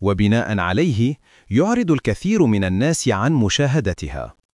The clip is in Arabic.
وبناء عليه يعرض الكثير من الناس عن مشاهدتها.